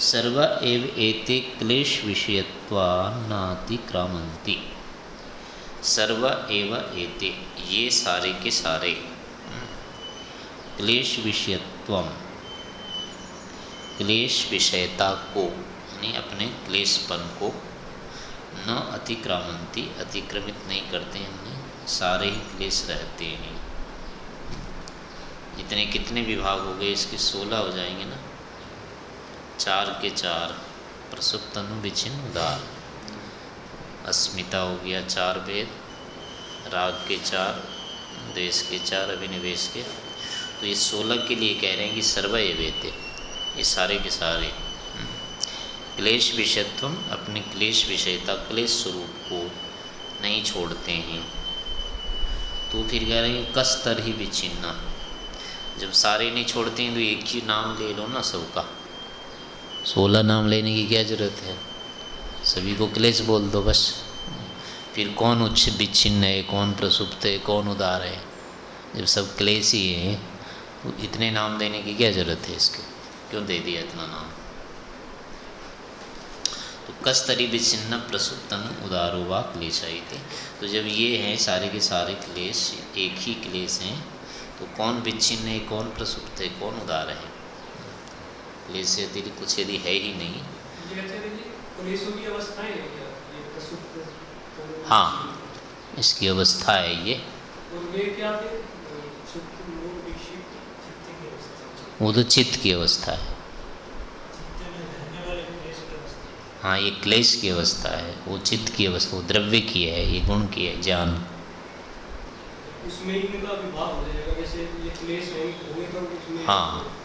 सर्व एव एते क्लेश विषयत्वा नातिक्रामंती सर्व एव एते, ये सारे के सारे। क्लेश विषयत्व क्लेश विषयता को यानी अपने क्लेशपन को न अतिक्रामंती अतिक्रमित नहीं करते हैं सारे ही क्लेश रहते हैं। इतने कितने विभाग हो गए, इसके सोलह हो जाएँगे ना? चार के चार प्रसुप्तनु विचिन्न उदार। अस्मिता हो गया चार वेद राग के चार, देश के चार, अभिनिवेश के। तो ये सोलह के लिए कह रहे हैं कि सर्वय वेद ये सारे के सारे। क्लेश विषयत्व अपने क्लेश विषयता क्लेश स्वरूप को नहीं छोड़ते हैं। तो फिर कह रहे हैं, कस्तर ही विचिन्ना जब सारे नहीं छोड़ते हैं तो एक ही नाम ले लो ना सबका। सोलह नाम लेने की क्या ज़रूरत है? सभी को क्लेश बोल दो बस। फिर कौन उच्च विच्छिन्न है, कौन प्रसुप्त है, कौन उदार है? जब सब क्लेश ही है तो इतने नाम देने की क्या ज़रूरत है इसके? क्यों दे दिया इतना नाम? तो कस्तरी विच्छिन्न, प्रसुप्तन, उदारो व क्लेश आई थे तो जब ये हैं, सारे के सारे क्लेश, एक ही क्लेश हैं तो कौन विच्छिन्न है, कौन प्रसुप्त है, कौन उदार है? क्लेश से अतिरिक्त कुछ यदि है ही नहीं। हाँ इसकी अवस्था है ये। वो तो चित्त की अवस्था है। हाँ ये क्लेश की अवस्था है। वो चित्त की अवस्था वो द्रव्य की है ये गुण की है ज्ञान। हाँ क्लेशों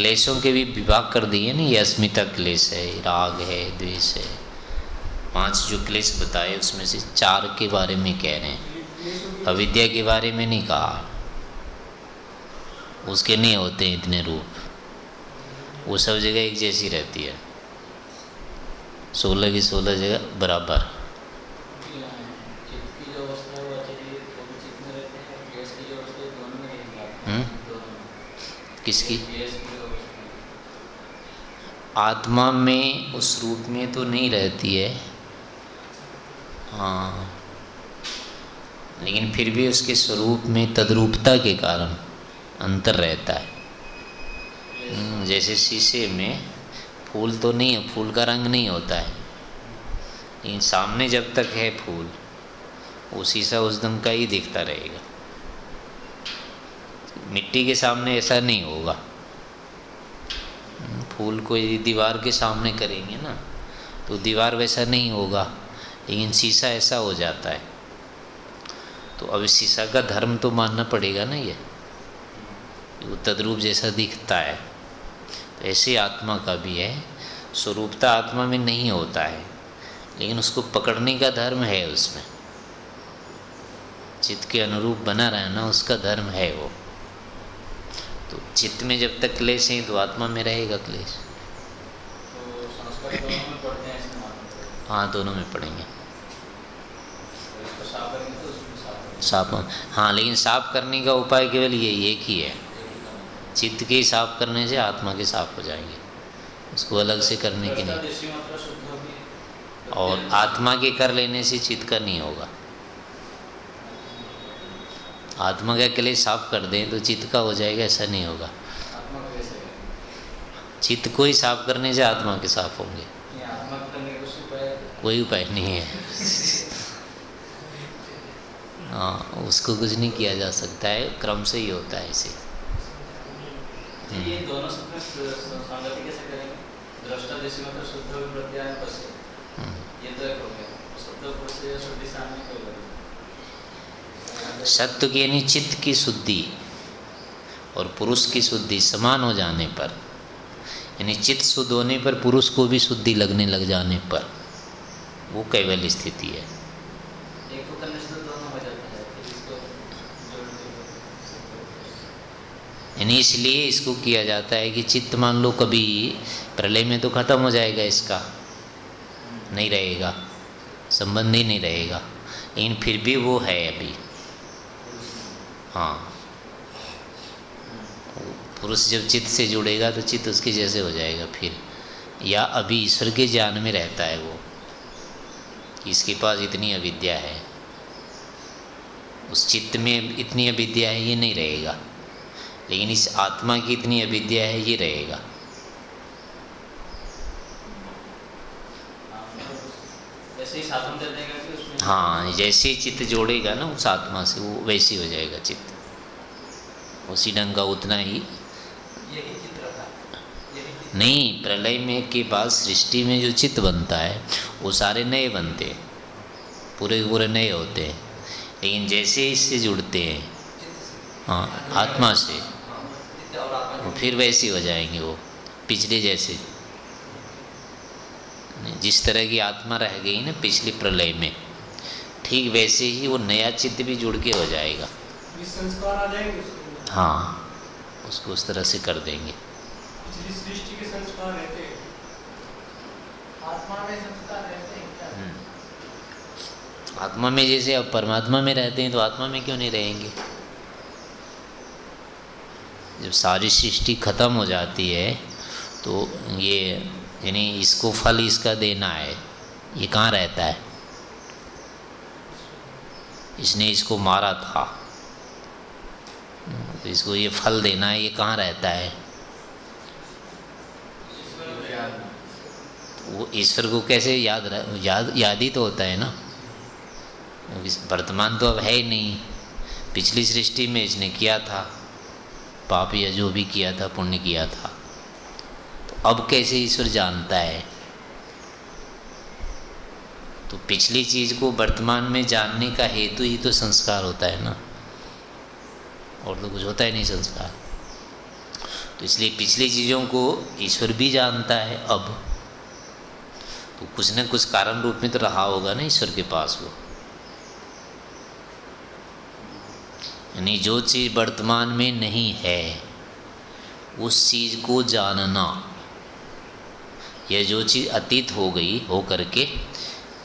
के भी विभाग कर दिए ना, ये अस्मिता क्लेश है राग है, द्वेष है। पाँच जो क्लेश बताए, उसमें से चार के बारे में कह रहे हैं। अविद्या के बारे में नहीं कहा। उसके नहीं होते इतने रूप। वो सब जगह एक जैसी रहती है। सोलह की सोलह जगह बराबर। हम्म? किसकी? आत्मा में उस रूप में तो नहीं रहती है। हाँ। लेकिन फिर भी उसके स्वरूप में तद्रूपता के कारण अंतर रहता है। हम्म, जैसे शीशे में फूल तो नहीं है फूल का रंग नहीं होता है। लेकिन सामने जब तक है फूल वो शीशा उस दम का ही दिखता रहेगा। मिट्टी के सामने ऐसा नहीं होगा। फूल को यदि दीवार के सामने करेंगे ना तो दीवार वैसा नहीं होगा, लेकिन शीशा ऐसा हो जाता है। तो अब शीशा का धर्म तो मानना पड़ेगा ना ये वो तद्रूप जैसा दिखता है। तो ऐसे आत्मा का भी है, स्वरूपता आत्मा में नहीं होता है, लेकिन उसको पकड़ने का धर्म है उसमें। चित्त के अनुरूप बना रहना, उसका धर्म है वो। तो चित्त में जब तक क्लेश है तो आत्मा में रहेगा क्लेश। तो हाँ दोनों में पढ़ेंगे साफ़ हाँ लेकिन साफ़ करने का उपाय केवल ये एक ही है। चित्त के साफ़ करने से आत्मा के साफ़ हो जाएँगे। उसको अलग से करने की नहीं और आत्मा के कर लेने से चित्त का नहीं होगा। आत्मा का लिए साफ़ कर दें तो चित्त का हो जाएगा ऐसा नहीं होगा। चित्त को ही साफ़ करने से आत्मा के साफ़ होंगे। कोई उपाय नहीं है। हाँ उसको कुछ नहीं किया जा सकता है क्रम से ही होता है इसे। तो प्रत्याय पसे ये तो एक हो गया। शब्द से शुद्धि सामने कोई सत्य की यानी चित्त की शुद्धि और पुरुष की शुद्धि समान हो जाने पर यानी चित्त शुद्ध होने पर पुरुष को भी शुद्धि लगने लग जाने पर वो कैवल स्थिति है। यानी इसलिए इसको किया जाता है कि चित्त मान लो कभी प्रलय में तो खत्म हो जाएगा इसका नहीं रहेगा संबंध ही नहीं रहेगा लेकिन फिर भी वो है अभी। हाँ। पुरुष जब चित्त से जुड़ेगा तो चित्त उसके जैसे हो जाएगा फिर। या अभी ईश्वर के ज्ञान में रहता है वो। इसके पास इतनी अविद्या है। उस चित्त में इतनी अविद्या है, ये नहीं रहेगा। लेकिन इस आत्मा की इतनी अविद्या है, ये रहेगा। हाँ जैसे चित्त जोड़ेगा ना, उस आत्मा से वो वैसे हो जाएगा चित्त। उसी ढंग का उतना ही। नहीं, प्रलय में के बाद सृष्टि में जो चित्त बनता है, वो सारे नए बनते हैं। पूरे पूरे नए होते हैं। लेकिन जैसे इससे जुड़ते हैं हाँ आत्मा से, वो फिर वैसे हो जाएँगे वो, पिछले जैसे। जिस तरह की आत्मा रह गई ना, पिछले प्रलय में। ठीक वैसे ही वो नया चित्त भी जुड़ के हो जाएगा। संस्कार आ जाएँगे हाँ उसको उस तरह से कर देंगे। सृष्टि के संस्कार रहते हैं आत्मा में संस्कार रहते हैं क्या? हम्म। आत्मा में जैसे अब परमात्मा में रहते हैं तो आत्मा में क्यों नहीं रहेंगे? जब सारी सृष्टि खत्म हो जाती है तो ये यानी इसको फल इसका देना है ये कहाँ रहता है? इसने इसको मारा था। तो इसको ये फल देना है, ये कहाँ रहता है? वो ईश्वर को कैसे याद रह, याद याद ही तो होता है ना। वर्तमान तो अब है ही नहीं। पिछली सृष्टि में इसने किया था। पाप या जो भी किया था, पुण्य किया था। तो अब कैसे ईश्वर जानता है? तो पिछली चीज़ को वर्तमान में जानने का हेतु ही तो संस्कार होता है ना? और तो कुछ होता ही नहीं संस्कार। तो इसलिए पिछली चीज़ों को ईश्वर भी जानता है अब। तो कुछ न कुछ कारण रूप में तो रहा होगा ना ईश्वर के पास वो। यानी जो चीज़ वर्तमान में नहीं है, उस चीज़ को जानना, या जो चीज़ अतीत हो गई, हो करके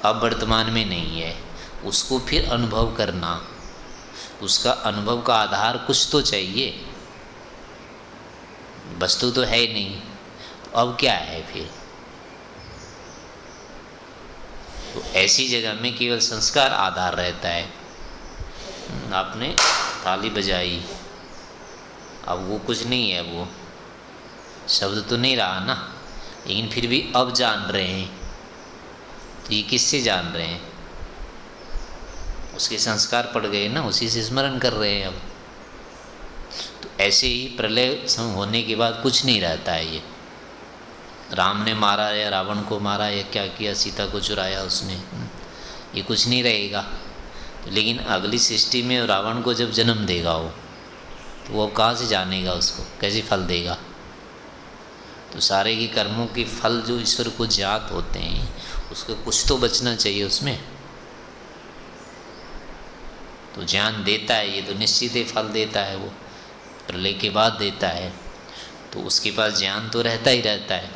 अब वर्तमान में नहीं है। उसको फिर अनुभव करना। उसका अनुभव का आधार कुछ तो चाहिए। वस्तु तो है नहीं। अब क्या है फिर? तो ऐसी जगह में केवल संस्कार आधार रहता है। आपने ताली बजाई। अब वो कुछ नहीं है वो। शब्द तो नहीं रहा ना। लेकिन फिर भी अब जान रहे हैं। तो ये किससे जान रहे हैं? उसके संस्कार पड़ गए ना, उसी से स्मरण कर रहे हैं अब। तो ऐसे ही प्रलय होने के बाद कुछ नहीं रहता है ये। राम ने मारा या रावण को मारा या क्या किया, सीता को चुराया उसने ये कुछ नहीं रहेगा। तो लेकिन अगली सृष्टि में रावण को जब जन्म देगा वो तो वो कहाँ से जानेगा उसको? कैसे फल देगा? तो सारे के कर्मों के फल जो ईश्वर को ज्ञात होते हैं उसको कुछ तो बचना चाहिए उसमें। तो ज्ञान देता है, ये तो निश्चित ही फल देता है वो प्रलय के बाद देता है। तो उसके पास ज्ञान तो रहता ही रहता है।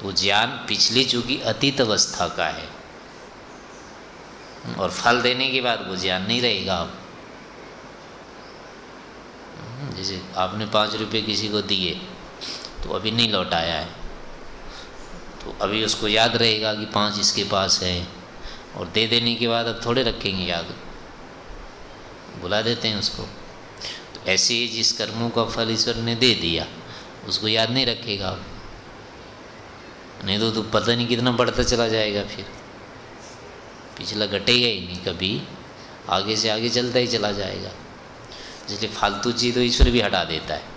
तो ज्ञान पिछली चूँकि अतीत अवस्था का है, और फल देने के बाद वो ज्ञान नहीं रहेगा अब। जैसे आपने पाँच रुपये किसी को दिए तो अभी नहीं लौटाया है। तो अभी उसको याद रहेगा कि पाँच इसके पास है और दे देने के बाद अब थोड़े रखेंगे याद। बुला देते हैं उसको। तो ऐसे ही जिस कर्मों का फल ईश्वर ने दे दिया उसको याद नहीं रखेगा। अब नहीं तो, तो पता नहीं कितना बढ़ता चला जाएगा फिर। पिछला घटेगा ही नहीं कभी। आगे से आगे चलता ही चला जाएगा। इसलिए फालतू चीज़ तो ईश्वर भी हटा देता है।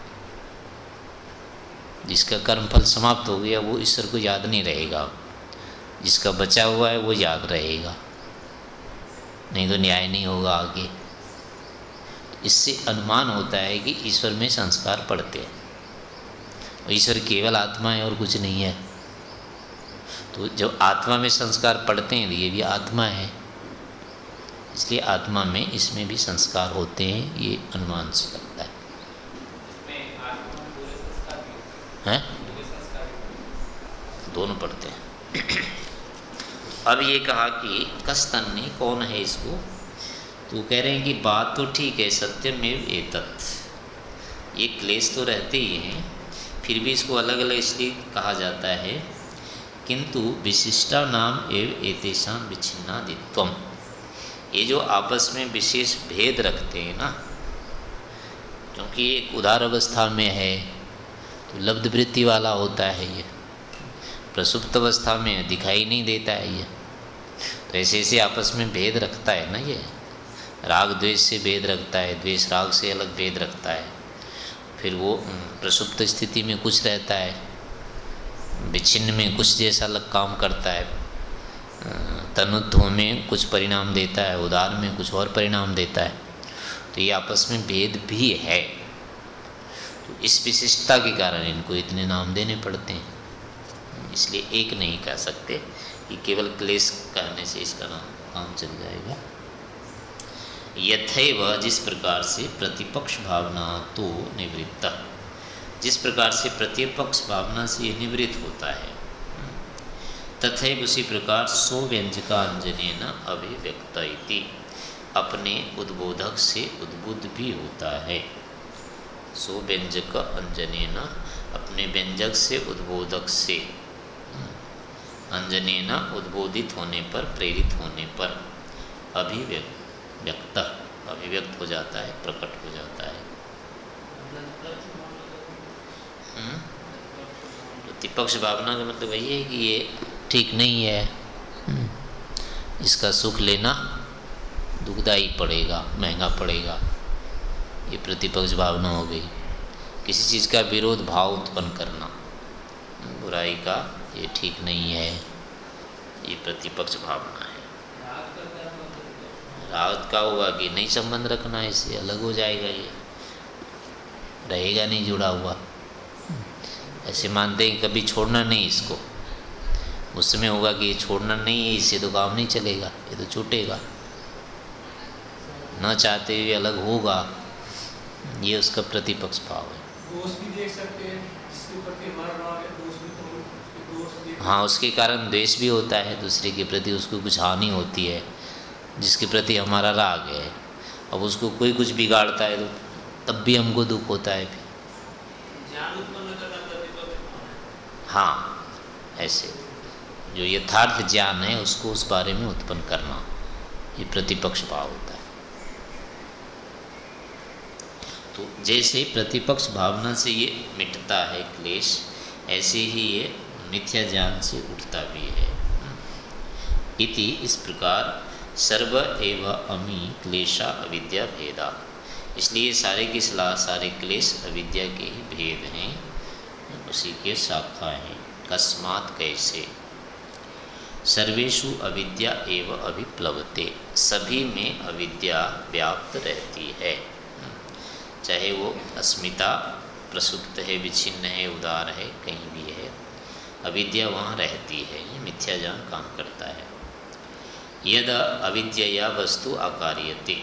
जिसका कर्म फल समाप्त हो गया, वो ईश्वर को याद नहीं रहेगा। जिसका बचा हुआ है, वो याद रहेगा। नहीं तो न्याय नहीं होगा आगे। इससे अनुमान होता है कि ईश्वर में संस्कार पड़ते हैं। ईश्वर केवल आत्मा है और कुछ नहीं है। तो जब आत्मा में संस्कार पड़ते हैं तो ये भी आत्मा है। इसलिए आत्मा में इसमें भी संस्कार होते हैं, ये अनुमान से लगता है? दोनों पढ़ते हैं। अब ये कहा कि कस्तन्नी कौन है इसको? तो कह रहे हैं कि, बात तो ठीक है, सत्य में एतत्। ये क्लेश तो रहते ही हैं, फिर भी इसको अलग अलग इसलिए कहा जाता है, किंतु विशिष्टा नाम एवं एतेषाम विच्छिन्नादित्वम। ये जो आपस में विशेष भेद रखते हैं ना, क्योंकि एक उदार अवस्था में है लब्ध वृत्ति वाला होता है ये। प्रसुप्त अवस्था में दिखाई नहीं देता है ये। तो ऐसे ऐसे आपस में भेद रखता है ना ये। राग द्वेष से भेद रखता है, द्वेष राग से अलग भेद रखता है। फिर वो प्रसुप्त स्थिति में कुछ रहता है। विच्छिन्न में कुछ जैसा अलग काम करता है। तनुत्व में कुछ परिणाम देता है, उदार में कुछ और परिणाम देता है। तो ये आपस में भेद भी है। तो इस विशिष्टता के कारण इनको इतने नाम देने पड़ते हैं। इसलिए एक नहीं कह सकते कि केवल क्लेश कहने से इसका नाम, काम चल जाएगा। यथैव जिस प्रकार से प्रतिपक्ष भावना तो निवृत्त। जिस प्रकार से प्रतिपक्ष भावना से निवृत्त होता है, तथैव उसी प्रकार सो व्यंजका अंजने न अभिव्यक्त अपने उद्बोधक से उद्बुद्ध भी होता है। सो व्यंजक अंजने न अपने व्यंजक से उद्बोधक से अंजने न उद्बोधित होने पर, प्रेरित होने पर अभिव्यक्त व्यक्त अभिव्यक्त हो जाता है, प्रकट हो जाता है हम्म? प्रतिपक्ष भावना का मतलब वही है कि ये ठीक नहीं है हम्म। इसका सुख लेना दुखदाई पड़ेगा, महँगा पड़ेगा ये प्रतिपक्ष भावना हो गई। किसी चीज़ का विरोध भाव उत्पन्न करना। बुराई का ये ठीक नहीं है। ये प्रतिपक्ष भावना है। राहत का हुआ कि नहीं संबंध रखना इससे अलग हो जाएगा ये। रहेगा नहीं जुड़ा हुआ। ऐसे मानते हैं कभी छोड़ना नहीं इसको। उस समय होगा कि ये छोड़ना नहीं है, इससे तो काम नहीं चलेगा, ये तो छूटेगा। न चाहते हुए अलग होगा। ये उसका प्रतिपक्ष भाव है। दोस्त भी देख सकते हैं जिसके प्रति हमारा राग है दोस्त भी तो हाँ उसके कारण द्वेष भी होता है दूसरे के प्रति उसको कुछ हानि होती है जिसके प्रति हमारा राग है। अब उसको कोई कुछ बिगाड़ता है तो तब भी हमको दुख होता है है। हाँ ऐसे। जो यथार्थ ज्ञान है उसको उस बारे में उत्पन्न करना ये प्रतिपक्ष भाव होता है तो जैसे प्रतिपक्ष भावना से ये मिटता है क्लेश, ऐसे ही ये मिथ्या ज्ञान से उठता भी है। इति इस प्रकार सर्व एव अमी क्लेशा अविद्या भेदा। इसलिए सारे की सलाह सारे क्लेश अविद्या के ही भेद हैं। उसी के शाखा हैं। कस्मात कैसे? सर्वेशु अविद्या एव अभिप्लवते। सभी में अविद्या व्याप्त रहती है। चाहे वो अस्मिता प्रसुप्त है, विच्छिन्न है, उदार है, कहीं भी है, अविद्या वहाँ रहती है, ये मिथ्या ज्ञान काम करता है। यद अविद्या वस्तु आकार्यते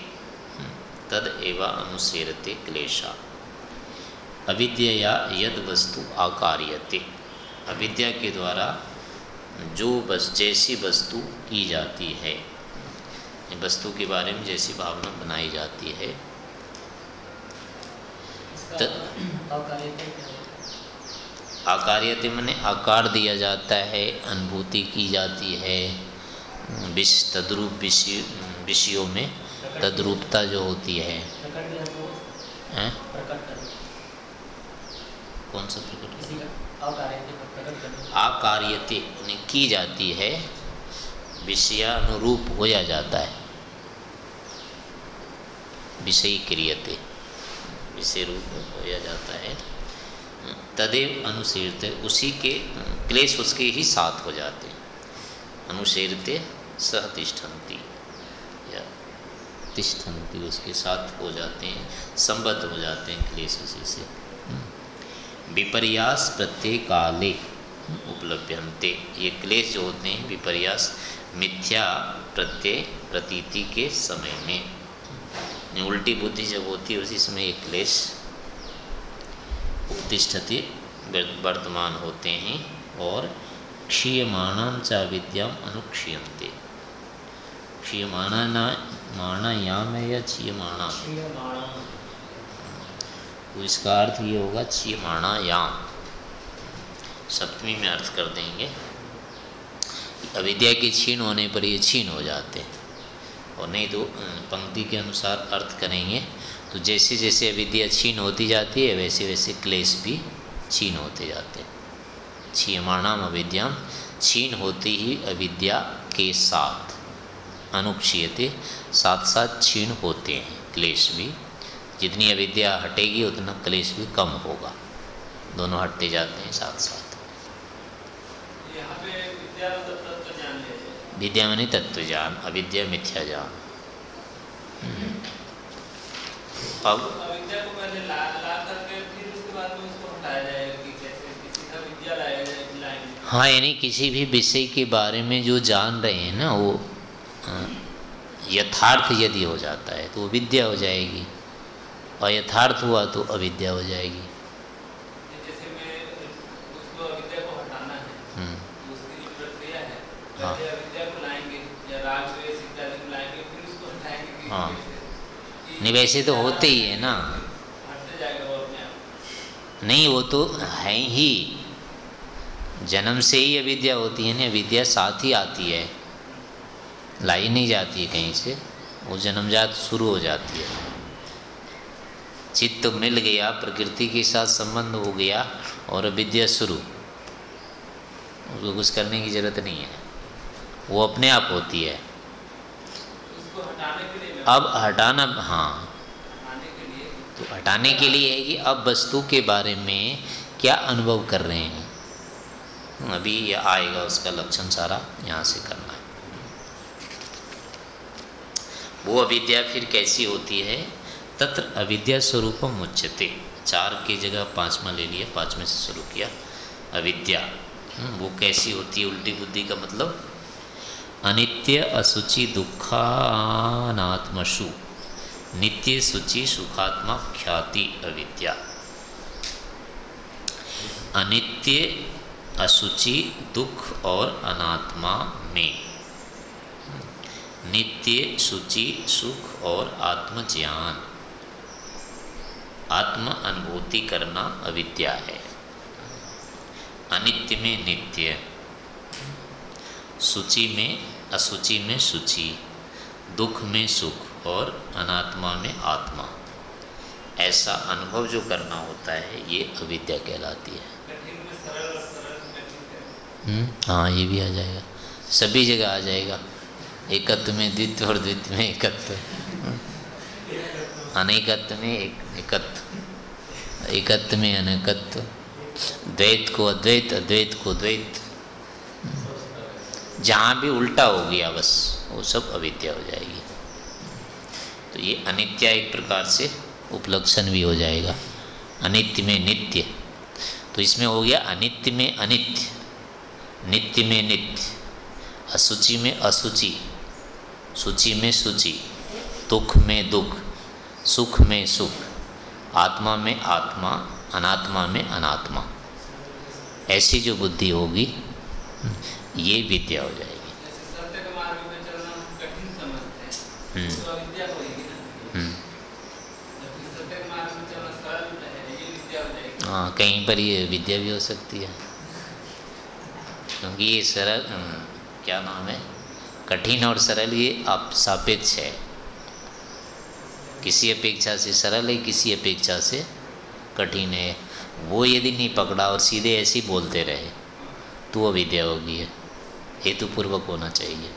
तद एवं अनुसेरते क्लेशा। अविद्या यद वस्तु आकार्यते अविद्या के द्वारा जो बस, जैसी वस्तु की जाती है वस्तु के बारे में जैसी भावना बनाई जाती है त- मैंने आकार दिया जाता है, अनुभूति की जाती है। विष, तद्रूप विषय विषयों में तद्रूपता जो होती है। हैं? कौन सा प्रकट आकार्यते यानी की जाती है, विषयानुरूप होया जाता है। विषय क्रियते। विषय रूप होया जाता है। तदेव अनुशीरते, उसी के क्लेश उसके ही साथ हो जाते अनुशीरते सह तिष्ठन्ति, या तिष्ठन्ति उसके साथ हो जाते हैं, संबद्ध हो जाते हैं क्लेश उसी से। विपर्यास प्रत्यय काले उपलभ्यन्ते, ये क्लेश जो होते हैं, विपर्यास मिथ्या प्रत्यय प्रतीति के समय में। उल्टी बुद्धि जब होती है उसी समय ये क्लेश उपतिष्ठते वर्तमान होते हैं और क्षीयमाणाम चा विद्याम अनुक्षीयन्ते। क्षीयमाणा ना माणायाम है या क्षीयमाणा तो इसका अर्थ ये होगा क्षीयमाणायाम। सप्तमी में अर्थ कर देंगे। अविद्या के छीन होने पर ये छीन हो जाते हैं। और नहीं तो पंक्ति के अनुसार अर्थ करेंगे। तो जैसे जैसे अविद्या छीन होती जाती है, वैसे वैसे क्लेश भी छीन होते जाते हैं। क्षीयमाणाम अविद्याम, छीन होती ही अविद्या के साथ अनुक्षीयते, साथ साथ क्षीण होते हैं, क्लेश भी। जितनी अविद्या हटेगी, उतना क्लेश भी कम होगा। दोनों हटते जाते हैं साथ साथ। यहाँ पे विद्या मतलब ले हैं। विद्या मानी तत्व जान अविद्या मिथ्या जान अब हाँ यानी किसी भी विषय के बारे में जो जान रहे हैं ना, वो यथार्थ यदि हो जाता है तो वो विद्या हो जाएगी। और यथार्थ हुआ तो अविद्या हो जाएगी कि जैसे मैं उसको अविद्या को हटाना है हम्म, तो उसकी जो प्रक्रिया है हाँ। पहले अविद्या को लाएँगे या राग द्वेष इत्यादि को लाएँगे फिर उसको हटाएँगे कि हाँ। कैसे कि नहीं, वैसे तो होते ही है ना। नहीं, वो तो है ही। जन्म से ही अविद्या होती है ना विद्या साथ ही आती है। लाई नहीं जाती है कहीं से, वो जन्मजात शुरू हो जाती है। चित्त मिल गया, प्रकृति के साथ संबंध हो गया और अविद्या शुरू। उसको कुछ करने की ज़रूरत नहीं है। वो अपने आप होती है उसको हटाने के लिए मैं अब हटाना हाँ। तो हटाने के लिए है कि अब वस्तु के बारे में क्या अनुभव कर रहे हैं? अभी ये आएगा उसका लक्षण सारा यहाँ से करना है। वो अविद्या फिर कैसी होती है? तत्र अविद्या स्वरूपम उच्चते चार की जगह पांचवा ले लिया पाँचवें से शुरू किया। अविद्या हम्म, वो कैसी होती है? उल्टी बुद्धि का मतलब अनित्य असुचि दुखानात्मशु। नित्य सुचि सुखात्मा ख्याति अविद्या। अनित्य असुचि दुख और अनात्मा में। नित्य सुचि सुख और आत्मज्ञान। आत्म अनुभूति करना अविद्या है। अनित्य में नित्य। सूची में असुचि में सूची दुख में सुख और अनात्मा में आत्मा। ऐसा अनुभव जो करना होता है ये अविद्या कहलाती है। हम्म, हाँ ये भी आ जाएगा। सभी जगह आ जाएगा। एकत्व में द्वित्व और द्वित्व में एकत्व। अनेकत्व में एक एकत्व। एकत्व में अनेकत्व। द्वैत को अद्वैत अद्वैत को द्वैत। जहाँ भी उल्टा हो गया, बस वो सब अविद्या हो जाएगी। तो ये अनित्य एक प्रकार से उपलक्षण भी हो जाएगा। अनित्य में नित्य। तो इसमें हो गया अनित्य में अनित्य, नित्य में नित्य, असुचि में असुचि, सूचि में सूचि, दुख में दुख, सुख में सुख, आत्मा में आत्मा, अनात्मा में अनात्मा। ऐसी जो बुद्धि होगी ये विद्या हो जाएगी। हैं हम्म, हम्म। हाँ कहीं पर ये विद्या भी हो सकती है। क्योंकि ये सरल हम्म, क्या नाम है? कठिन और सरल ये आप सापेक्ष है। किसी अपेक्षा से सरल है किसी अपेक्षा से कठिन है। वो यदि नहीं पकड़ा और सीधे ऐसे ही बोलते रहे तो वो विद्या होगी। है हेतुपूर्वक होना चाहिए।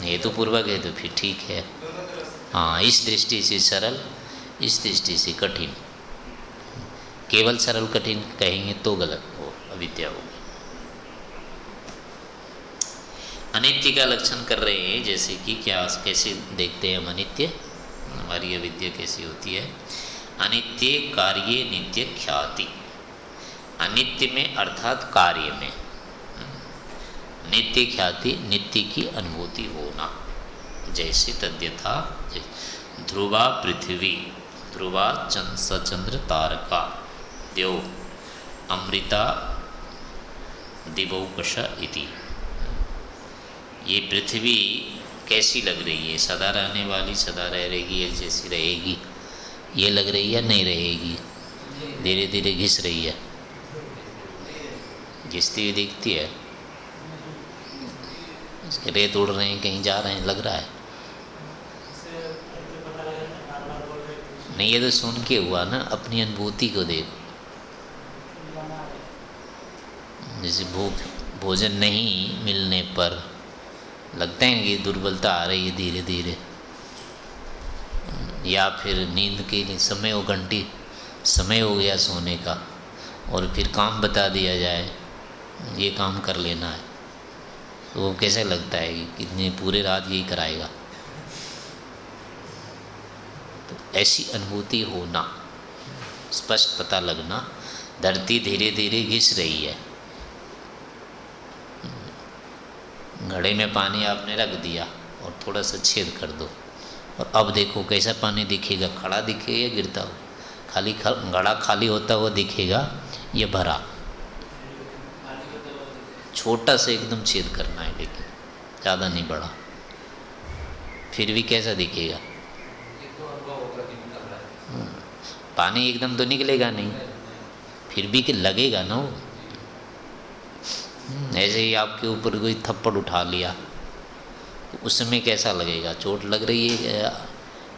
हेतुपूर्वक है तो फिर ठीक है। हाँ इस दृष्टि से सरल, इस दृष्टि से कठिन। केवल सरल कठिन कहेंगे तो गलत हो, अविद्या होगी अनित्य का लक्षण कर रहे हैं, जैसे कि क्या, कैसे देखते हैं हम अनित्य? हमारी अविद्या कैसी होती है? अनित्य कार्य नित्य ख्याति। अनित्य में अर्थात कार्य में। नित्य ख्याति, नित्य की अनुभूति होना। जैसे तद्यथा ध्रुवा पृथ्वी, ध्रुवा चंद सचंद्र, तारका द्यो अमृता, दिवौकश इति। ये पृथ्वी कैसी लग रही है? सदा रहने वाली, सदा रह रहेगी जैसी रहेगी? ये लग रही है नहीं रहेगी? धीरे धीरे घिस रही है। घिसती हुई दिखती है। रेत उड़ रहे हैं, कहीं जा रहे हैं, लग रहा है। नहीं, ये तो सुन के हुआ ना, अपनी अनुभूति को देखो। जैसे भूख भोजन नहीं मिलने पर लगता है कि दुर्बलता आ रही है धीरे धीरे। या फिर नींद के लिए समय हो घंटी, समय हो गया सोने का, और फिर काम बता दिया जाए, ये काम कर लेना है। तो वो कैसे लगता है कि कितनी पूरे रात यही कराएगा? तो ऐसी अनुभूति होना, स्पष्ट पता लगना, धरती धीरे धीरे घिस रही है। घड़े में पानी आपने रख दिया और थोड़ा सा छेद कर दो। और अब देखो कैसा पानी दिखेगा, खड़ा दिखेगा या गिरता हो खाली घड़ा खाली होता हुआ दिखेगा या भरा? छोटा सा एकदम छेद करना है लेकिन ज़्यादा नहीं बड़ा। फिर भी कैसा दिखेगा? पानी एकदम तो निकलेगा नहीं। फिर भी कि लगेगा ना वो? हम्म, ऐसे ही आपके ऊपर कोई थप्पड़ उठा लिया तो उस कैसा लगेगा? चोट लग रही है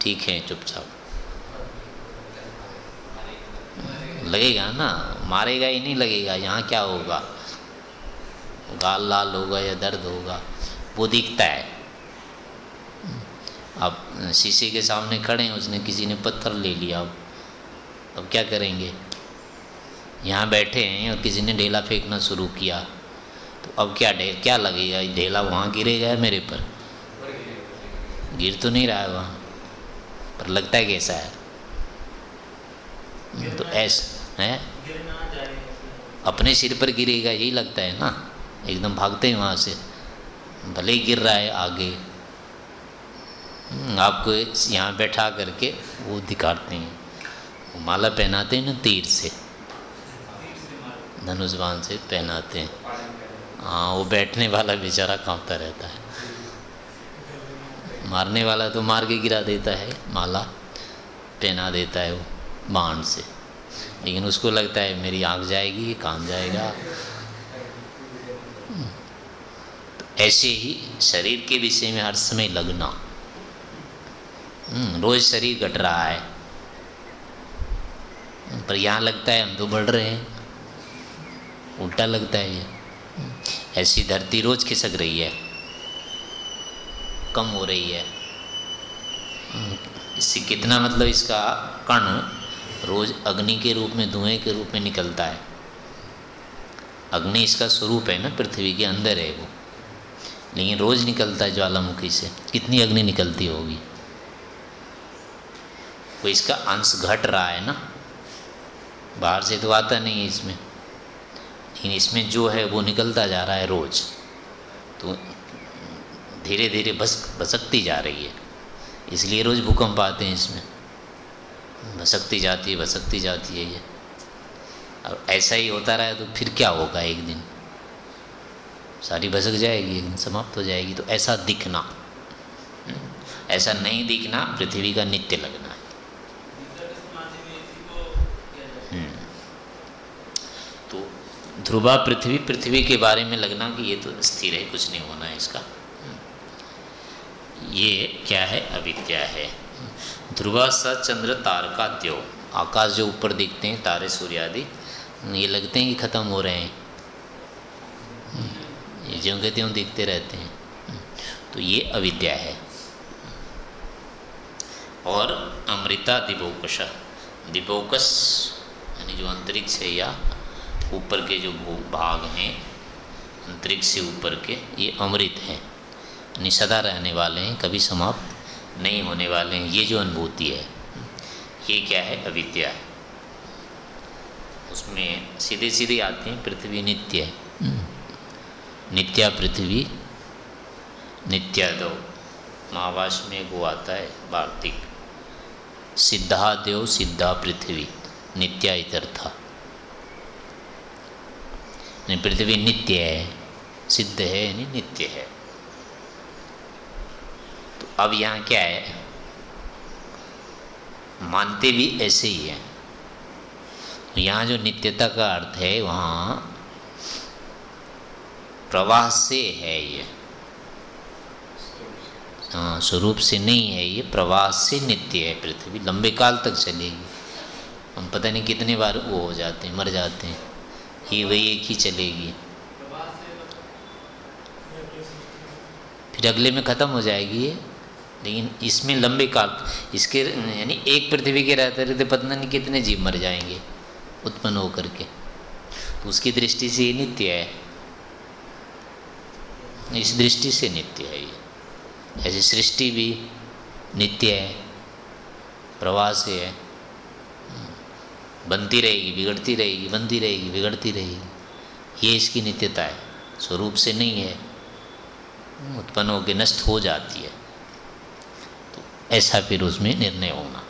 ठीक है चुपचाप? लगेगा ना? मारेगा ही नहीं लगेगा। यहाँ क्या होगा? गाल लाल होगा या दर्द होगा, वो दिखता है। अब शीशे के सामने खड़े हैं, उसने किसी ने पत्थर ले लिया। अब अब क्या करेंगे? यहाँ बैठे हैं और किसी ने ढेला फेंकना शुरू किया। तो अब क्या ढेर क्या लगेगा? ढेला वहाँ गिरेगा या मेरे पर? गिर तो नहीं रहा है वहाँ, पर लगता है कैसा है। तो ऐसा, है? अपने सिर पर गिरेगा, यही लगता है ना। एकदम भागते हैं वहाँ से। भले ही गिर रहा है आगे। हम्म, आपको यहाँ बैठा करके वो दिखाते हैं। वो माला पहनाते हैं ना तीर से। धनुष बाण से पहनाते हैं। हाँ वो बैठने वाला बेचारा कांपता रहता है। मारने वाला तो मार के गिरा देता है माला पहना देता है वो बाण से। लेकिन उसको लगता है मेरी आँख जाएगी कान जाएगा तो ऐसे ही शरीर के विषय में हर समय लगना। हम्म, रोज शरीर घट रहा है। पर यहाँ लगता है हम तो बढ़ रहे हैं। उल्टा लगता है ये। ऐसी धरती रोज खिसक रही है। कम हो रही है। इससे कितना मतलब इसका कण रोज अग्नि के रूप में धुएँ के रूप में निकलता है। अग्नि इसका स्वरूप है ना पृथ्वी के अंदर है वो। लेकिन रोज निकलता है ज्वालामुखी से। कितनी अग्नि निकलती होगी? कोई इसका अंश घट रहा है ना? बाहर से तो आता नहीं है इसमें। लेकिन इसमें जो है, वो निकलता जा रहा है रोज। तो धीरे धीरे बस भसकती जा रही है। इसलिए रोज़ भूकंप आते हैं इसमें। भसकती जाती है, भसकती जाती है ये। और ऐसा ही होता रहा है तो फिर क्या होगा एक दिन? सारी भसक जाएगी समाप्त हो जाएगी तो ऐसा दिखना। ऐसा नहीं दिखना पृथ्वी का नित्य लगना है। हम्म, तो ध्रुवा पृथ्वी पृथ्वी के बारे में लगना कि ये तो स्थिर है कुछ नहीं होना है इसका। ये क्या है? अविद्या है। ध्रुवा स चंद्र तारका द्यो। आकाश जो ऊपर दिखते हैं तारे सूर्य आदि ये लगते हैं कि ख़त्म हो रहे हैं। ज्यों के त्यों दिखते रहते हैं। तो ये अविद्या है। और अमृता दिवोकश दिवोकस यानी जो अंतरिक्ष है या ऊपर के जो भाग हैं, अंतरिक्ष से ऊपर के, ये अमृत हैं। यानी सदा रहने वाले हैं, कभी समाप्त नहीं होने वाले हैं। ये जो अनुभूति है, ये क्या है? अविद्या उसमें सीधे सीधे आते हैं, पृथ्वी नित्य है। नित्या पृथ्वी नित्या दो महावास में वो आता है, वार्तिक। सिद्धा देव सिद्धा पृथ्वी, नित्या इतर था। पृथ्वी नित्य है, सिद्ध है, यानी नित्य है। तो अब यहाँ क्या है? मानते भी ऐसे ही है। यहाँ जो नित्यता का अर्थ है, वहाँ प्रवाह से है ये। हाँ स्वरूप से नहीं है ये, प्रवाह से नित्य है पृथ्वी। लंबे काल तक चलेगी। हम पता नहीं कितने बार वो हो जाते हैं, मर जाते हैं। ये वही एक ही चलेगी। फिर अगले में ख़त्म हो जाएगी ये। लेकिन इसमें लंबे काल इसके, यानी एक पृथ्वी के रहते रहते पता नहीं कितने जीव मर जाएँगे, उत्पन्न होकर के। उसकी दृष्टि से ये नित्य है। इस दृष्टि से नित्य है ये। ऐसे सृष्टि भी नित्य है प्रवाह से है बनती रहेगी, बिगड़ती रहेगी, बनती रहेगी, बिगड़ती रहेगी। ये इसकी नित्यता है, स्वरूप से नहीं है। उत्पन्न होकर नष्ट हो जाती है। तो ऐसा फिर उसमें निर्णय होना।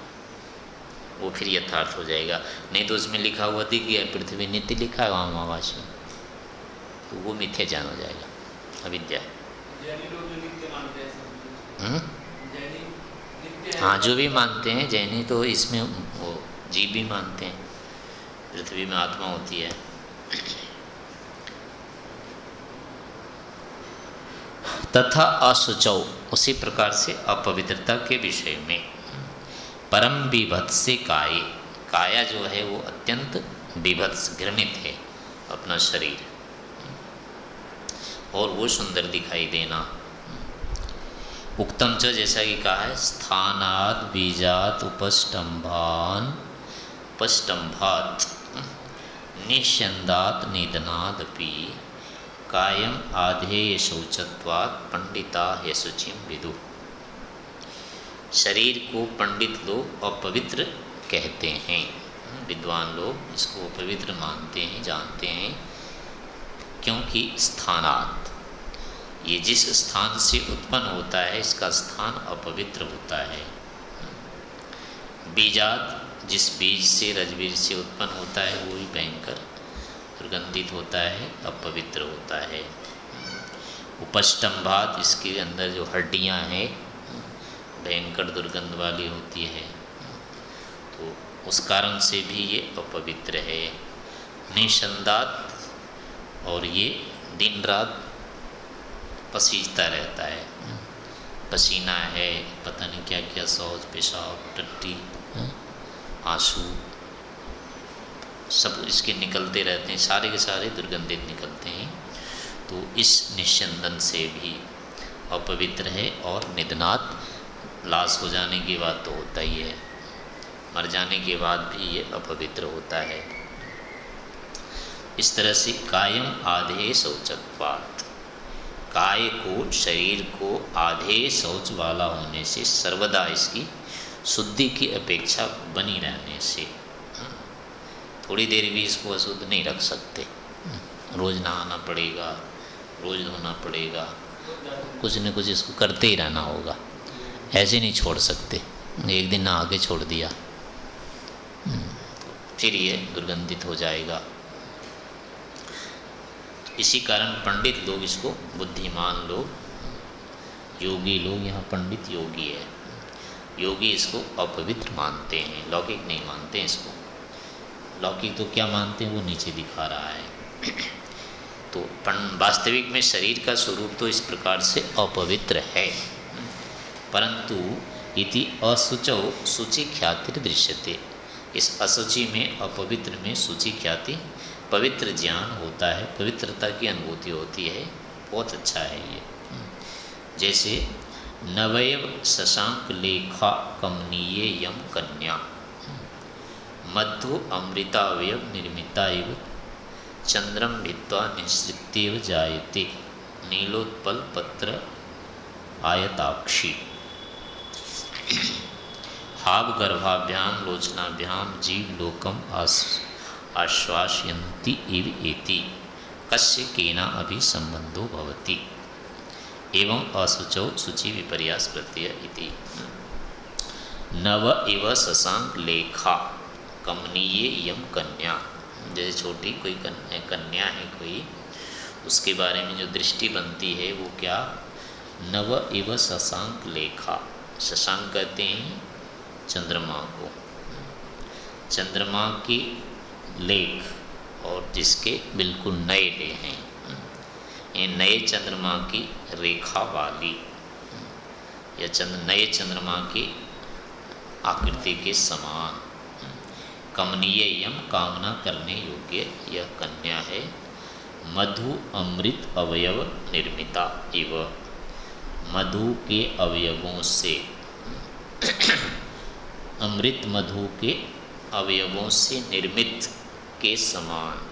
वो फिर यथार्थ हो जाएगा। नहीं तो उसमें लिखा हुआ दिख गया, पृथ्वी नित्य लिखा है वहाँ में। तो वो मिथ्या जान हो जाएगा। अविद्या। हैं हम्म? जैनी है। हाँ जो भी मानते हैं जैनी तो इसमें वो जीव भी मानते हैं। पृथ्वी में आत्मा होती है। तथा असुचौ उसी प्रकार से अपवित्रता के विषय में। परम विभत्स से काय। काया जो है वो अत्यंत विभत्स घृणित है अपना शरीर। और वो सुंदर दिखाई देना। उक्तम च जैसा कि कहा है स्थानाद बीजात उपस्टम्भान, उपस्टम्भात निश्चंदात निधनादपि कायम आधेय शौचत्वात् पंडिता है शुचिम विदु। शरीर को पंडित लोग अपवित्र कहते हैं। विद्वान लोग इसको पवित्र मानते हैं, जानते हैं। क्योंकि स्थानात। ये जिस स्थान से उत्पन्न होता है, इसका स्थान अपवित्र होता है। बीजात जिस बीज से, रजबीज से उत्पन्न होता है, वो भी भयंकर दुर्गंधित होता है, अपवित्र होता है। उपष्टम्भात इसके अंदर जो हड्डियाँ हैं, भयंकर दुर्गंध वाली होती है। तो उस कारण से भी ये अपवित्र है। निसंदात और ये दिन रात पसीजता रहता है। पसीना है पता नहीं क्या क्या शौच पेशाब टट्टी आँसू सब इसके निकलते रहते हैं सारे के सारे दुर्गंधित निकलते हैं। तो इस निश्चंदन से भी अपवित्र है और निधनात लाश हो जाने के बाद तो होता ही है। मर जाने के बाद भी ये अपवित्र होता है। इस तरह से कायम आधे शौचत्वात्। काय को शरीर को आधे शौच वाला होने से, सर्वदा इसकी शुद्धि की अपेक्षा बनी रहने से। थोड़ी देर भी इसको अशुद्ध नहीं रख सकते। रोज़ नहाना पड़ेगा, रोज़ धोना पड़ेगा, कुछ न कुछ इसको करते ही रहना होगा। ऐसे नहीं छोड़ सकते। एक दिन नहा के छोड़ दिया। फिर ये दुर्गंधित हो जाएगा। इसी कारण पंडित लोग इसको बुद्धिमान लोग, योगी लोग, यहाँ पंडित योगी है। योगी इसको अपवित्र मानते हैं, लौकिक नहीं मानते हैं इसको। लौकिक तो क्या मानते हैं? वो नीचे दिखा रहा है। तो वास्तविक में शरीर का स्वरूप तो इस प्रकार से अपवित्र है। परंतु इति असुचौ सूचि ख्याति दृश्यते। इस असुचि में, अपवित्र में सूचि ख्याति पवित्र ज्ञान होता है, पवित्रता की अनुभूति होती है, बहुत अच्छा है ये। जैसे नवयव शशांक लेखा कमनीय यम कन्या। मधु अमृतावय निर्मिता इव चंद्रम भित्वा निश्चित्यव जायते। नीलोत्पल पत्र आयताक्षी। हाव गर्भाभ्याम लोचनाभ्याम जीव लोकम आस आश्वासयन्ति इव एति। कस्य केना अभी संबंधो भवति। एवं असुचौ सूचि विपर्यास प्रत्यय इति। नव इव शशांक लेखा। कमनीय यम कन्या। जैसे छोटी कोई कन्या कन्या है कोई, उसके बारे में जो दृष्टि बनती है, वो क्या? नव इव शशांक लेखा। शशांक कहते हैं चंद्रमा को। चंद्रमा की लेख और जिसके बिल्कुल नए डे हैं। ये नए चंद्रमा की रेखा वाली, या चंद्र, नए चंद्रमा की आकृति के समान। कमनीय यम कामना करने योग्य यह कन्या है। मधु अमृत अवयव निर्मिता इव। मधु के अवयवों से, अमृत मधु के अवयवों से निर्मित के समान।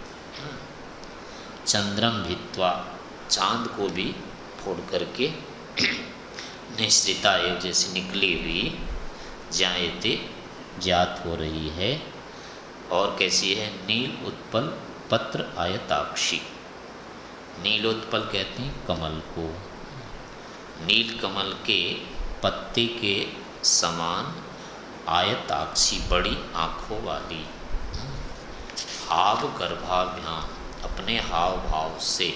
चंद्रम भित्वा चाँद को भी फोड़ करके निश्रिता एवं जैसे निकली हुई जायते जात हो रही है। और कैसी है? नील उत्पल पत्र आयताक्षी। नीलोत्पल कहते हैं कमल को। नील कमल के पत्ते के समान आयताक्षी, बड़ी आँखों वाली। हाव गर्भाभ्याम अपने हाव भाव से।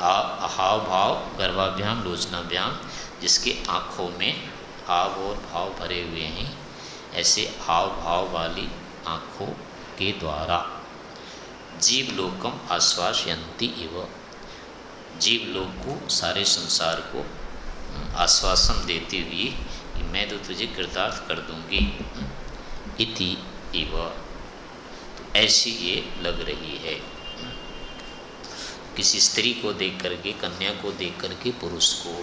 हाव भाव गर्भाभ्याम लोचनाभ्याम जिसके आँखों में हाव और भाव भरे हुए हैं, ऐसे हाव भाव वाली आँखों के द्वारा। जीव लोकम आश्वासयंती एवं जीव लोक को सारे संसार को आश्वासन देती हुई मैं तो तुझे कृतार्थ कर दूँगी। इति इव। ऐसी ये लग रही है। किसी स्त्री को देख करके, कन्या को देख करके, पुरुष को,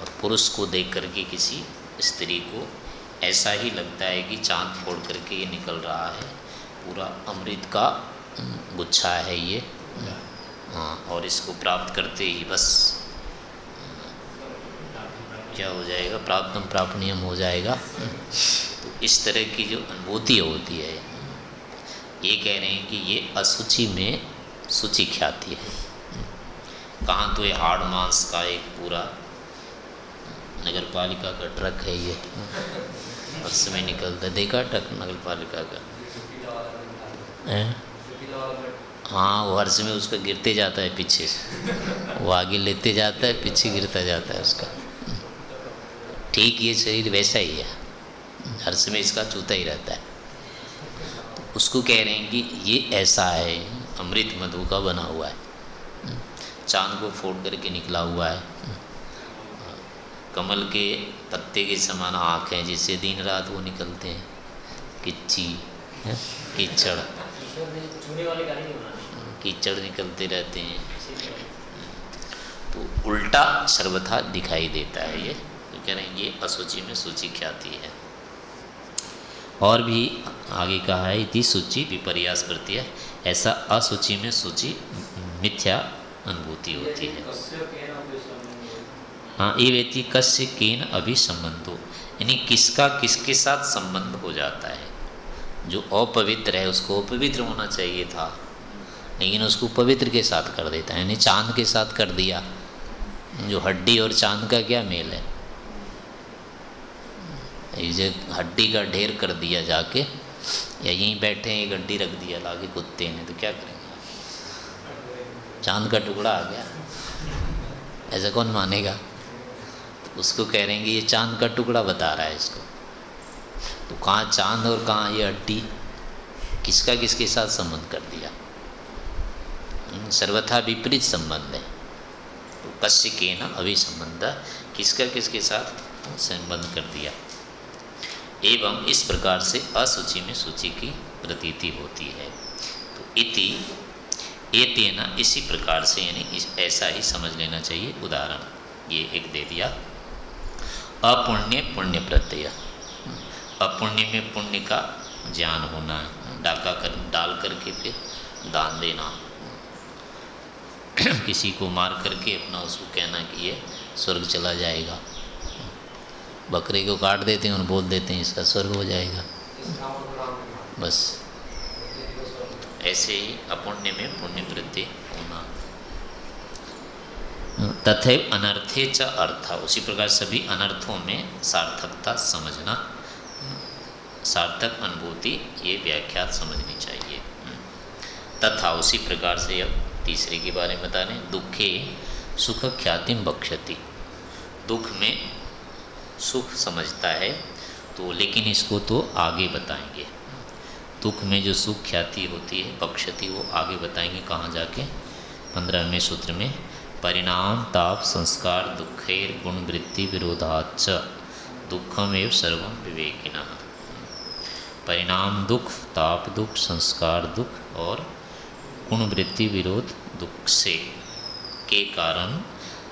और पुरुष को देख करके किसी स्त्री को ऐसा ही लगता है कि चाँद फोड़ करके ये निकल रहा है। पूरा अमृत का गुच्छा है ये। हाँ और इसको प्राप्त करते ही बस। क्या हो जाएगा? प्राप्तम प्रापणीयम हो जाएगा। तो इस तरह की जो अनुभूति होती है ये कह रहे हैं कि ये असुचि में सूची ख्याति है। कहाँ तो ये हार्ड मांस का एक पूरा नगर पालिका का ट्रक है ये। बस समय निकलता देखा ट्रक नगर पालिका का हाँ वो हर समय उसका गिरते जाता है पीछे। वो आगे लेते जाता है, पीछे गिरता जाता है उसका। ठीक, ये शरीर वैसा ही है। हर समय इसका चूता ही रहता है। उसको कह रहे हैं कि ये ऐसा है, अमृत मधु का बना हुआ है। चाँद को फोड़ करके निकला हुआ है। कमल के पत्ते के समान आँख है जिससे दिन रात वो निकलते हैं। किच्ची, कीचड़। कीचड़ निकलते रहते हैं। तो उल्टा सर्वथा दिखाई देता है ये। तो कह रहे हैं, ये असुचि में सूची ख्याति है। और भी आगे कहा है, इति सूची विपर्यास प्रत्यय। ऐसा असूचि में सूची मिथ्या अनुभूति होती है। हाँ ये व्यक्ति कस्य केन अभी संबंध हो यानी किसका किसके साथ संबंध हो जाता है। जो अपवित्र है, उसको अपवित्र होना चाहिए था, लेकिन उसको पवित्र के साथ कर देता है, यानी चाँद के साथ कर दिया। जो हड्डी और चाँद का क्या मेल है? ये हड्डी का ढेर कर दिया जाके, या यहीं बैठे एक हड्डी रख दिया, लाके कुत्ते ने तो क्या करेंगे? चाँद का टुकड़ा आ गया। ऐसा कौन मानेगा? तो उसको कह रहे हैं ये चाँद का टुकड़ा बता रहा है इसको। तो कहाँ चाँद और कहाँ ये हड्डी? किसका किसके साथ संबंध कर दिया? सर्वथा विपरीत संबंध है। तो कश्य के ना अभी संबंध किसका किसके साथ संबंध कर दिया? एवं इस प्रकार से असूचि में सूची की प्रतीति होती है। तो इति ये तेना इसी प्रकार से यानी ऐसा ही समझ लेना चाहिए। उदाहरण, ये एक दे दिया। अपुण्य, पुण्य प्रत्यय। अपुण्य में पुण्य का ज्ञान होना, डाका कर, डाल करके फिर दान देना। किसी को मार करके अपना उसको कहना कि ये स्वर्ग चला जाएगा। बकरे को काट देते हैं और बोल देते हैं, इसका स्वर्ग हो जाएगा। बस। ऐसे ही अपुण्य में पुण्य वृद्धि होना। तथैव अनर्थे च अर्थ। उसी प्रकार सभी अनर्थों में सार्थकता समझना। सार्थक अनुभूति, ये व्याख्यात समझनी चाहिए। तथा उसी प्रकार से अब तीसरे के बारे में बता रहे दुखे सुख ख्याति बक्षति दुख में सुख समझता है तो लेकिन इसको तो आगे बताएँगे। दुख में जो सुख ख्याति होती है बक्षति वो आगे बताएँगे कहाँ जाके। पंद्रहवें सूत्र में, परिणाम, ताप, संस्कार, दुखेर, गुण, वृत्ति विरोधाच दुखम एवं सर्व विवेकिना। परिणाम, दुख, ताप, दुख, संस्कार, दुख और गुण, वृत्ति, विरोध, दुख से के कारण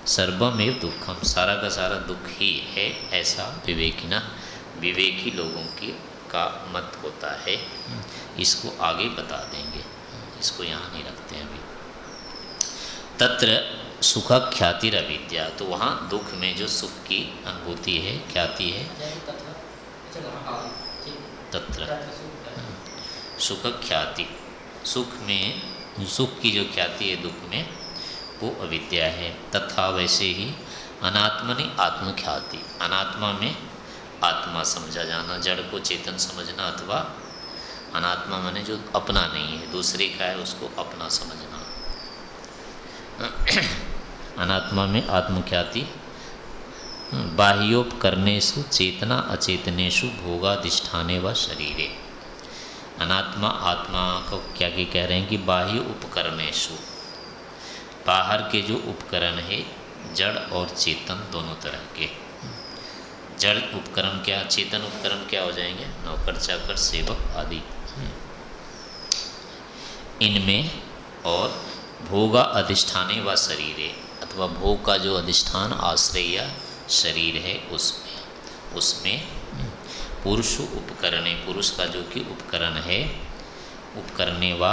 सर्वमेव दुखम, सारा का सारा दुख ही है ऐसा विवेकिना विवेकी लोगों की का मत होता है। इसको आगे बता देंगे। इसको यहाँ नहीं रखते हैं अभी। तत्र सुख ख्यातिर अविद्या तो वहाँ दुख में जो सुख की अनुभूति है, ख्याति है? तत्र। सुख ख्याति सुख में, सुख की जो ख्याति है दुख में वो अविद्या है। तथा वैसे ही अनात्मनि आत्मख्याति। अनात्मा में आत्मा समझा जाना, जड़ को चेतन समझना अथवा अनात्मा माने जो अपना नहीं है, दूसरे का है, उसको अपना समझना। अनात्मा में आत्मख्याति। बाह्योपकरणेशु चेतना अचेतनेशु भोगाधिष्ठाने व शरीरे। अनात्मा आत्मा को क्या क्या कह रहे हैं कि बाह्य उपकरणेशु बाहर के जो उपकरण है, जड़ और चेतन दोनों तरह के। जड़ उपकरण क्या, चेतन उपकरण क्या हो जाएँगे? नौकर, चाकर, सेवक आदि। इनमें और भोगा अधिष्ठाने व शरीर, अथवा भोग का जो अधिष्ठान आश्रय या शरीर है, उसमें। उसमें पुरुष उपकरण पुरुष का जो कि उपकरण है, उपकरणे व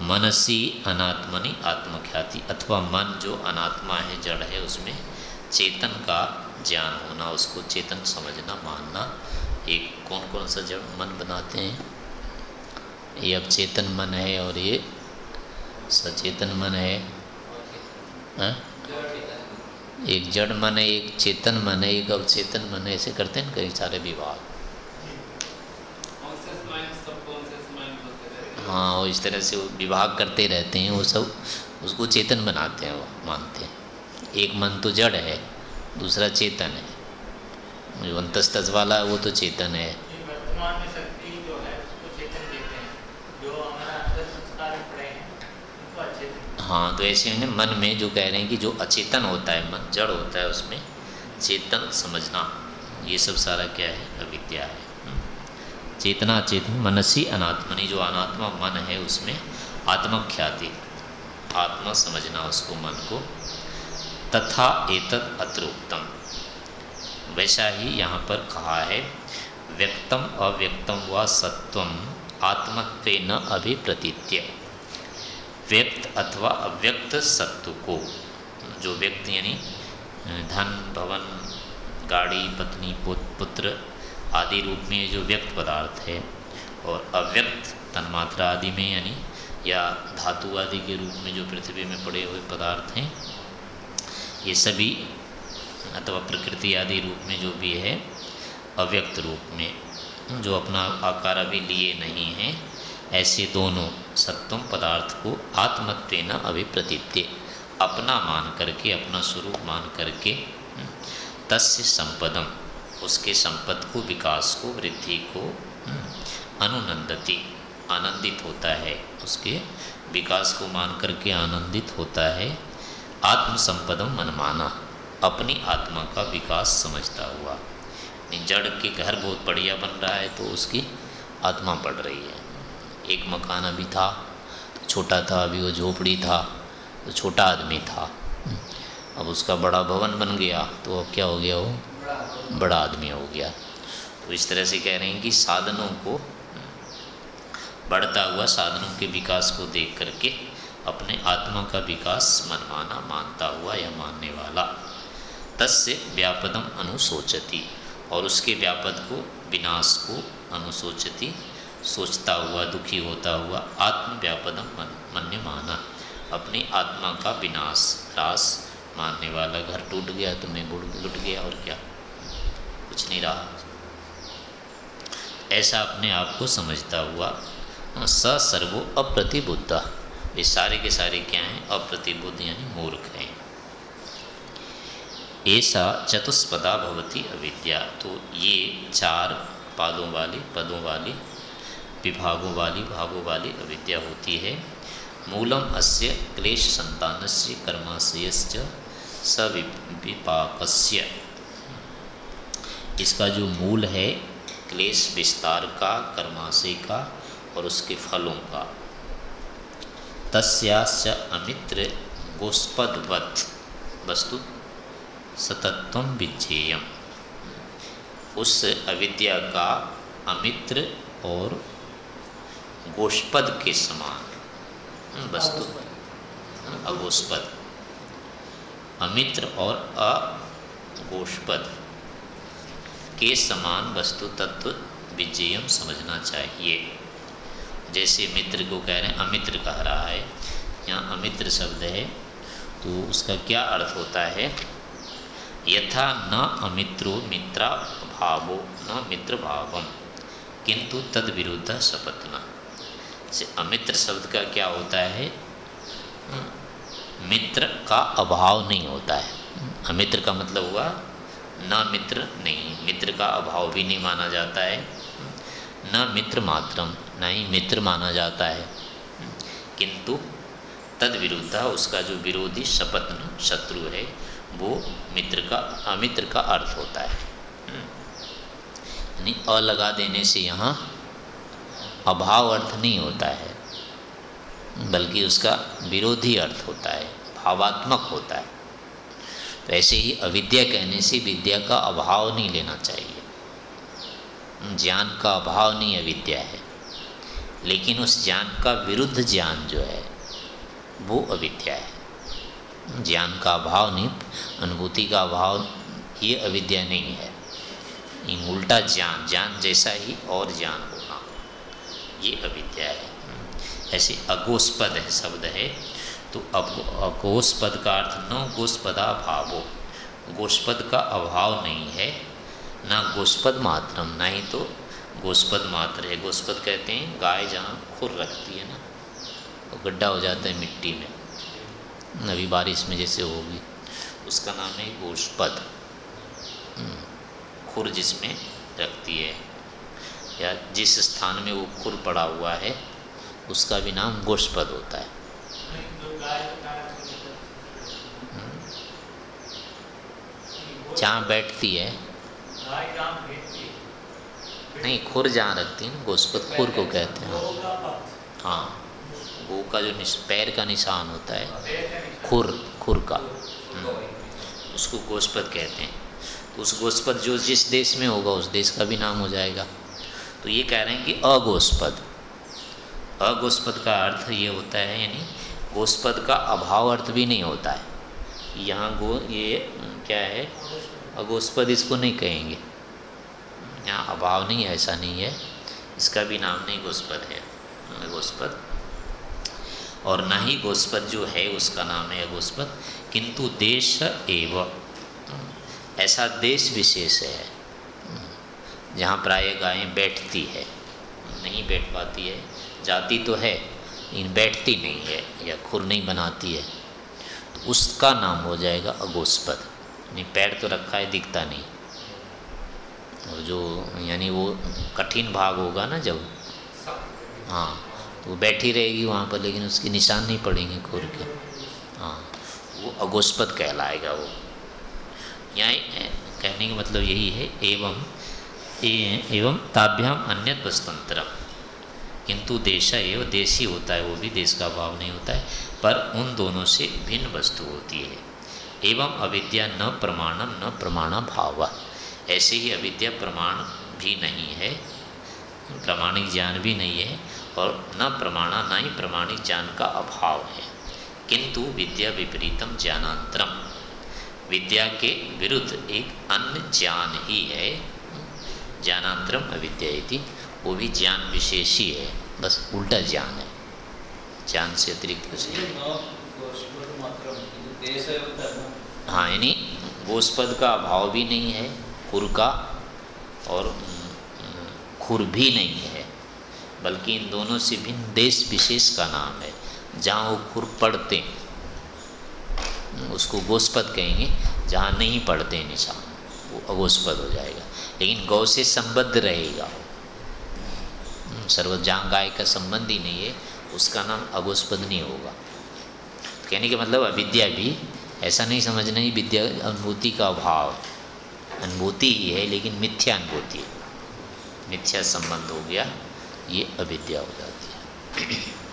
मनसी अनात्मनि आत्मख्याति, अथवा मन जो अनात्मा है, जड़ है, उसमें चेतन का ज्ञान होना, उसको चेतन समझना, मानना एक कौन कौन सा जड़ मन बनाते हैं? ये अब चेतन मन है और ये सचेतन मन है। हा? एक जड़ मन है, एक चेतन मन है, एक अवचेतन मन है, ऐसे करते हैं कई सारे विभाग। हाँ और इस तरह से वो विभाग करते रहते हैं वो सब उसको चेतन बनाते हैं वो मानते हैं। एक मन तो जड़ है दूसरा चेतन है। जो अंतस्तज वाला वो तो चेतन है। हाँ तो ऐसे में मन में जो कह रहे हैं कि जो अचेतन होता है मन जड़ होता है उसमें चेतन समझना ये सब सारा क्या है अविद्या है। चेतना चेतन मनसी अनात्मनी जो अनात्मा मन है उसमें आत्मख्याति आत्मा समझना उसको मन को, तथा एतद अत्रोक्तम। वैसा ही यहाँ पर कहा है, व्यक्तम अव्यक्तम व सत्वम आत्मत्व न अभिप्रतीत्य। व्यक्त अथवा अव्यक्त सत्व को, जो व्यक्त यानी, धन, भवन, गाड़ी, पत्नी पुत्र आदि रूप में जो व्यक्त पदार्थ है और अव्यक्त तन्मात्रा आदि में, यानी या धातु आदि के रूप में जो पृथ्वी में पड़े हुए पदार्थ हैं, ये सभी अथवा प्रकृति आदि रूप में जो भी है, अव्यक्त रूप में, जो अपना आकार अभी लिए नहीं हैं, ऐसे दोनों सत्वम पदार्थ को आत्मत्व न अभिप्रतीत्य, अपना मान करके, अपना स्वरूप मान करके तस्य संपदम। उसके संपद को, विकास को, वृद्धि को अनुनंदती, आनंदित होता है। उसके विकास को मान करके आनंदित होता है। आत्मसंपदम मनमाना, अपनी आत्मा का विकास समझता हुआ। जड़ के घर बहुत बढ़िया बन रहा है तो उसकी आत्मा बढ़ रही है। एक मकान अभी था तो छोटा था, अभी वो झोपड़ी था तो छोटा आदमी था। अब उसका बड़ा भवन बन गया तो अब क्या हो गया वो? बड़ा आदमी हो गया। तो इस तरह से कह रहे हैं कि साधनों को, बढ़ता हुआ साधनों के विकास को देख करके अपने आत्मा का विकास मनमाना, मानता हुआ या मानने वाला। तस्य व्यापदम अनुसोचती और उसके व्यापद को, विनाश को अनुसोचती, सोचता हुआ, दुखी होता हुआ आत्म व्यापदम मन माना अपनी आत्मा का विनाश, ह्रास, मानने वाला घर टूट गया तो मैं लुट गया और क्या? कुछ नहीं रहा ऐसा अपने आप को समझता हुआ स सर्वो अप्रतिबुद्धा। ये सारे के सारे क्या हैं? अप्रतिबुद्ध यानी मूर्ख हैं। ऐसा चतुष्पदा भवती अविद्या। तो ये चार पादों वाली, पदों वाली, विभागों वाली, भागों वाली अविद्या होती है। मूलम अस्य क्लेश संतान संतानस्य कर्माशयश्च सविपाकस्य इसका जो मूल है क्लेश विस्तार का कर्माशय का और उसके फलों का। तस्यास्य अमित्र गोस्पदवत। वस्तु सतत्व विज्ञेयम। उस अविद्या का अमित्र और गोष्पद के समान। वस्तु। अगोष्पद अमित्र और अगोष्पद के समान वस्तु तत्व विजयम समझना चाहिए। जैसे मित्र को कह रहे हैं, अमित्र कह रहा है, यहाँ अमित्र शब्द है तो उसका क्या अर्थ होता है? यथा न अमित्रो मित्रा भावो, न मित्र भावम, किंतु तद विरुद्ध सपतना। से अमित्र शब्द का क्या होता है? मित्र का अभाव नहीं होता है। अमित्र का मतलब हुआ न मित्र नहीं, मित्र का अभाव भी नहीं माना जाता है। न मित्र मात्रम न ही मित्र माना जाता है। किंतु तद विरुद्ध उसका जो विरोधी शपथन शत्रु है, वो मित्र का, अमित्र का अर्थ होता है। यानी अ लगा देने से यहाँ अभाव अर्थ नहीं होता है, बल्कि उसका विरोधी अर्थ होता है, भावात्मक होता है। ऐसे ही अविद्या कहने से विद्या का अभाव नहीं लेना चाहिए। ज्ञान का अभाव नहीं अविद्या है। लेकिन उस ज्ञान का विरुद्ध ज्ञान जो है, वो अविद्या है। ज्ञान का अभाव नहीं, अनुभूति का अभाव ये अविद्या नहीं है। इन उल्टा ज्ञान ज्ञान जैसा ही और ज्ञान होना, ये अविद्या है। ऐसे अगोस्पद है, शब्द है। तो अब अगोस्पद का अर्थ न भावो गोस्पद का अभाव नहीं है ना गोस्पद मात्रम ना ही तो गोस्पद मात्र है। गोस्पद कहते हैं गाय जहाँ खुर रखती है ना तो गड्ढा हो जाता है मिट्टी में। अभी बारिश में जैसे होगी उसका नाम है गोस्पद हम्म, खुर जिसमें रखती है या जिस स्थान में वो खुर पड़ा हुआ है उसका भी नाम गोष्पद होता है। जहाँ बैठती है। नहीं खुर जहाँ रखती है ना गोस्पद खुर को कहते हैं। हाँ गो का जो पैर का निशान होता है खुर खुर का। हम्म, उसको गोस्पद कहते हैं। उस गोस्पद जो जिस देश में होगा उस देश का भी नाम हो जाएगा। तो ये कह रहे हैं कि अगोस्पद अगोस्पद का अर्थ ये होता है यानी गोस्पद का अभाव अर्थ भी नहीं होता है। यहाँ गो ये क्या है? अगोस्पद इसको नहीं कहेंगे। यहाँ अभाव नहीं है, ऐसा नहीं है। इसका भी नाम नहीं गोस्पद है। गोस्पद। और ना ही गोस्पद जो है, उसका नाम है गोस्पद। किंतु देश एव। ऐसा देश विशेष है। जहाँ प्राय गायें बैठती है। नहीं बैठ पाती है। जाती तो है, लेकिन बैठती नहीं है या खुर नहीं बनाती है। तो उसका नाम हो जाएगा अगोस्पद। यानी पैर तो रखा है दिखता नहीं। और जो यानी वो कठिन भाग होगा ना जब हाँ तो बैठी रहेगी वहाँ पर लेकिन उसके निशान नहीं पड़ेंगे खुर के। हाँ वो अगोस्पद कहलाएगा वो। यहाँ कहने का मतलब यही है एवं ए, एवं ताभ्याम अन्य वस्तंत्र किंतु देशा एवं देशी होता है वो भी देश का भाव नहीं होता है पर उन दोनों से भिन्न वस्तु होती है। एवं अविद्या न प्रमाणम न प्रमाण भाव ऐसे ही अविद्या प्रमाण भी नहीं है, प्रमाणिक ज्ञान भी नहीं है, और न प्रमाणा, न ही प्रमाणिक ज्ञान का अभाव है। किंतु विद्या विपरीतम ज्ञानांतरम। विद्या के विरुद्ध एक अन्य ज्ञान ही है, ज्ञानांतरम अविद्या वो भी ज्ञान विशेष ही है बस उल्टा ज्ञान है। ज्ञान से अतिरिक्त हाँ यानी गोस्पद का अभाव भी नहीं है, खुर का और खुर भी नहीं है, बल्कि इन दोनों से भिन्न देश विशेष का नाम है। जहाँ वो खुर पढ़ते, उसको गोस्पद कहेंगे, जहाँ नहीं पढ़ते निशान वो अगोस्पद हो जाएगा। लेकिन गौ से संबद्ध रहेगा वो। सर्व जहाँ गाय का संबंध ही नहीं है, उसका नाम अगोस्पद नहीं होगा। कहने का मतलब अविद्या भी ऐसा नहीं समझना ही विद्या अनुभूति का अभाव। अनुभूति ही है, लेकिन मिथ्या अनुभूति। मिथ्या संबंध हो गया, ये अविद्या हो जाती है।